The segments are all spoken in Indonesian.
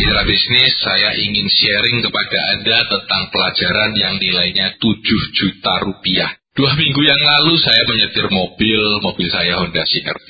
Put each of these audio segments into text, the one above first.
mitra bisnis, saya ingin sharing kepada Anda tentang pelajaran yang nilainya 7 juta rupiah. Dua minggu yang lalu saya menyetir mobil, mobil saya Honda CR-V,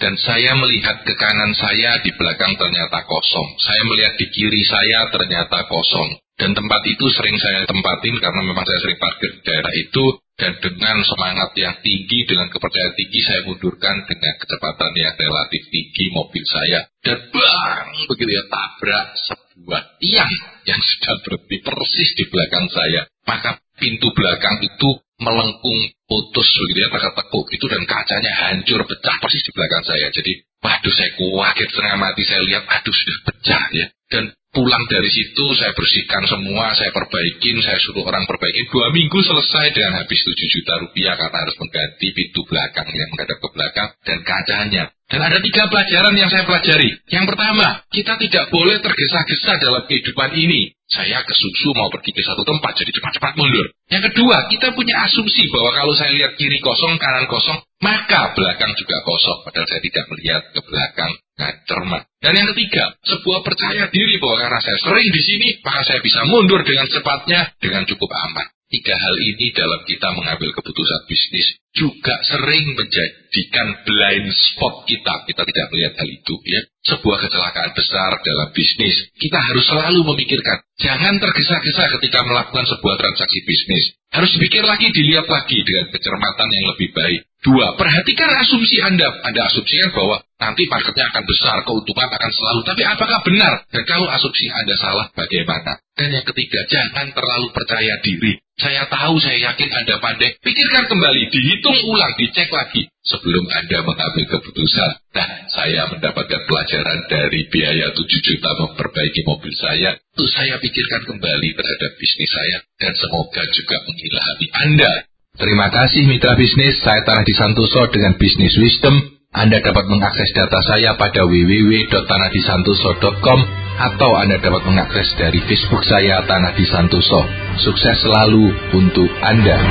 dan saya melihat ke kanan saya di belakang ternyata kosong. Saya melihat di kiri saya ternyata kosong. Dan tempat itu sering saya tempatin karena memang saya sering parkir di daerah itu. Dan dengan semangat yang tinggi, dengan kepercayaan tinggi, saya mundurkan dengan kecepatan yang relatif tinggi mobil saya. Dan bang, begitu ya, tabrak sebuah tiang yang sedang berhenti persis di belakang saya. Maka pintu belakang itu melengkung putus begitu ya, tekuk itu dan kacanya hancur pecah persis di belakang saya. Jadi, waduh saya kaget setengah mati saya lihat, aduh sudah pecah ya. Dan pulang dari situ saya bersihkan semua, saya perbaikin, saya suruh orang perbaikin. Dua minggu selesai dengan habis 7 juta rupiah karena harus mengganti pintu belakang yang menghadap ke belakang dan kacanya. Dan ada tiga pelajaran yang saya pelajari. Yang pertama, kita tidak boleh tergesa-gesa dalam kehidupan ini. Saya ke susu mau pergi ke satu tempat, jadi cepat-cepat mundur. Yang kedua, kita punya asumsi bahwa kalau saya lihat kiri kosong, kanan kosong, maka belakang juga kosong. Padahal saya tidak melihat ke belakang dengan cermat. Dan yang ketiga, sebuah percaya diri bahwa karena saya sering di sini, maka saya bisa mundur dengan cepatnya dengan cukup aman. Tiga hal ini dalam kita mengambil keputusan bisnis juga sering menjadikan blind spot kita. Kita tidak melihat hal itu ya. Sebuah kecelakaan besar dalam bisnis. Kita harus selalu memikirkan. Jangan tergesa-gesa ketika melakukan sebuah transaksi bisnis. Harus dipikir lagi, dilihat lagi dengan kecermatan yang lebih baik. Dua, perhatikan asumsi Anda. Anda asumsikan bahwa nanti marketnya akan besar, keuntungan akan selalu. Tapi apakah benar? Dan kalau asumsi Anda salah, bagaimana? Dan yang ketiga, jangan terlalu percaya diri. Saya tahu, saya yakin Anda pandai. Pikirkan kembali, dihitung ulang, dicek lagi sebelum Anda mengambil keputusan. Nah, saya mendapatkan pelajaran dari biaya 7 juta memperbaiki mobil saya. Itu saya pikirkan kembali terhadap bisnis saya. Dan semoga juga mengilhami Anda. Terima kasih mitra bisnis, saya Tanah di Santoso dengan Bisnis Wisdom. Anda dapat mengakses data saya pada www.tanahdisantoso.com atau Anda dapat mengakses dari Facebook saya Tanah di Santoso. Sukses selalu untuk Anda.